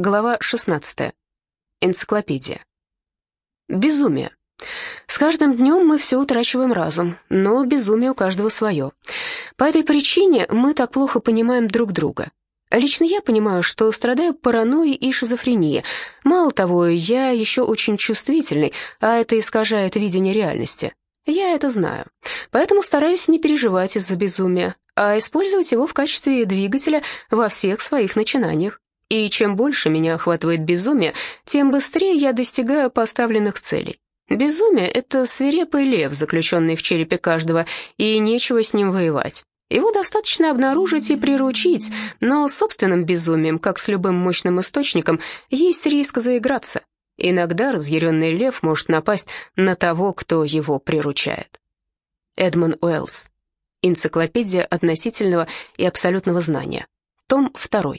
Глава 16. Энциклопедия. Безумие. С каждым днем мы все утрачиваем разум, но безумие у каждого свое. По этой причине мы так плохо понимаем друг друга. Лично я понимаю, что страдаю паранойей и шизофренией. Мало того, я еще очень чувствительный, а это искажает видение реальности. Я это знаю. Поэтому стараюсь не переживать из-за безумия, а использовать его в качестве двигателя во всех своих начинаниях. И чем больше меня охватывает безумие, тем быстрее я достигаю поставленных целей. Безумие — это свирепый лев, заключенный в черепе каждого, и нечего с ним воевать. Его достаточно обнаружить и приручить, но собственным безумием, как с любым мощным источником, есть риск заиграться. Иногда разъяренный лев может напасть на того, кто его приручает. Эдмон Уэллс. Энциклопедия относительного и абсолютного знания. Том 2.